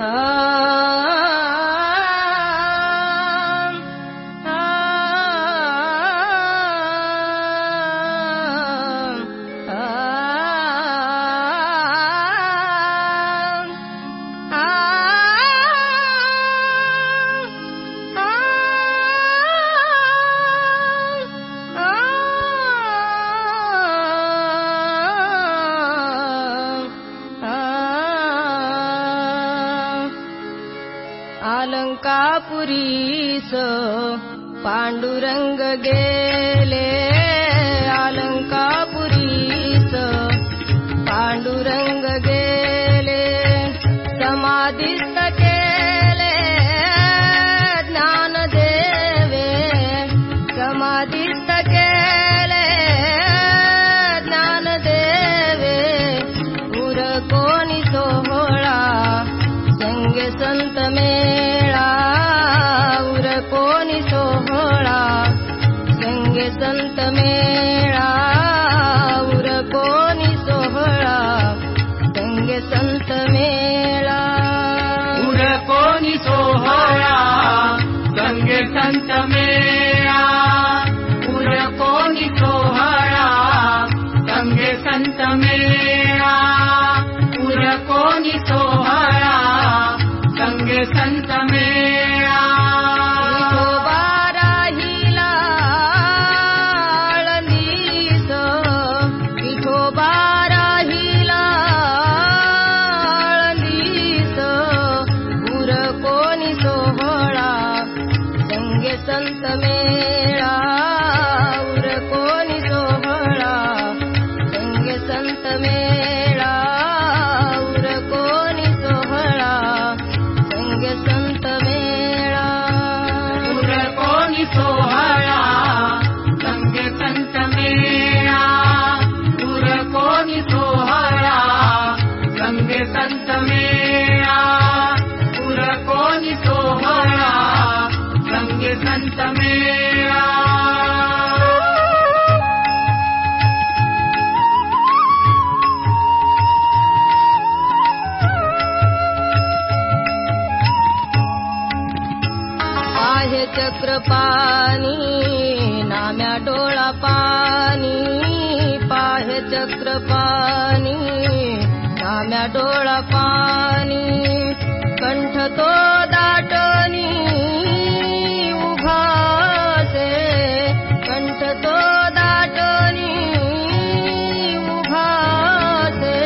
Ah. अलङ्कापुरीस Pandurang गेले। अलङ्कापुरीस पाण्डुरङ्ग गेले। समाधिस्त केले ज्ञानदेवे। समाधिस्त केले संत मेळा उर कोणी सोहळा संगे संत मेळा उर कोणी सोहळा संगे संत मेळा उर कोणी सोहळा गंगे संत मेळा उर कोणी सोहळा गंगे संत मेळा उर कोणी सोहळा कोणी आहे चक्रपाणी नाम्या डोळा पाणी पाहे चक्रपाणी नाम्या डोळा पाणी. कंठ तो दाटणी उभासे कंठ तो दाटणी उभासे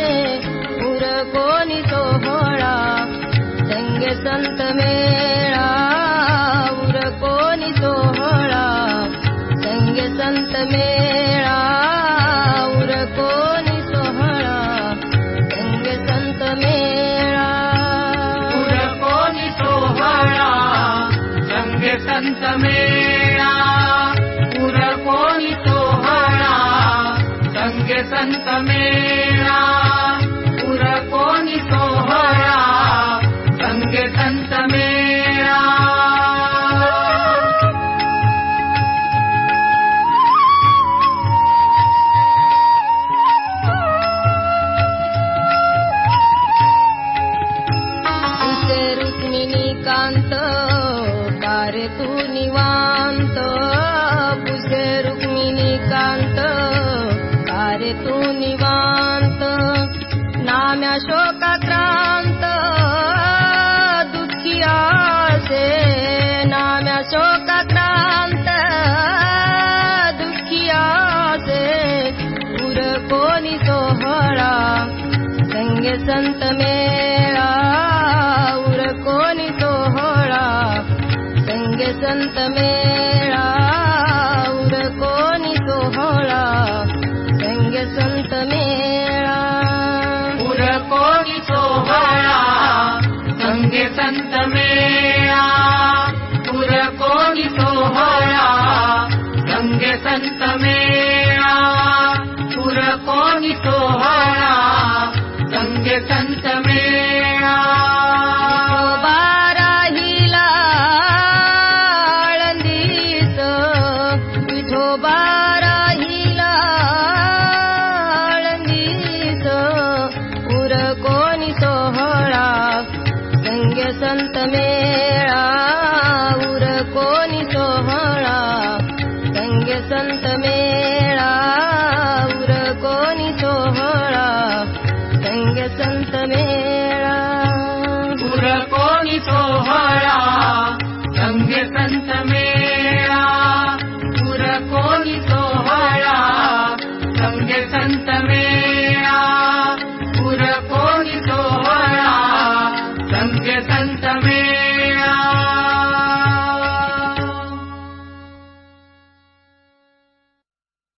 उर कोणी सोहळा संगे संत मेळा संत मेळा उर दुःखियासे नाम्या शोकाक्रांत दुःखियासे उर कोणी सोहळा संगे संत मेळा उर कोणी सोहळा संगे संत गंगे संत मेळा उर कोणी सोहळा गंगे संत मेळा उर कोणी सोहळा गंगे संत मेळा मेळा को सोह सङ्ग सन्त मेळा को सोहळा सङ्ग सन्त मेळा पर को सो सङ्गमे पर को सोहा सङ्गा पुर को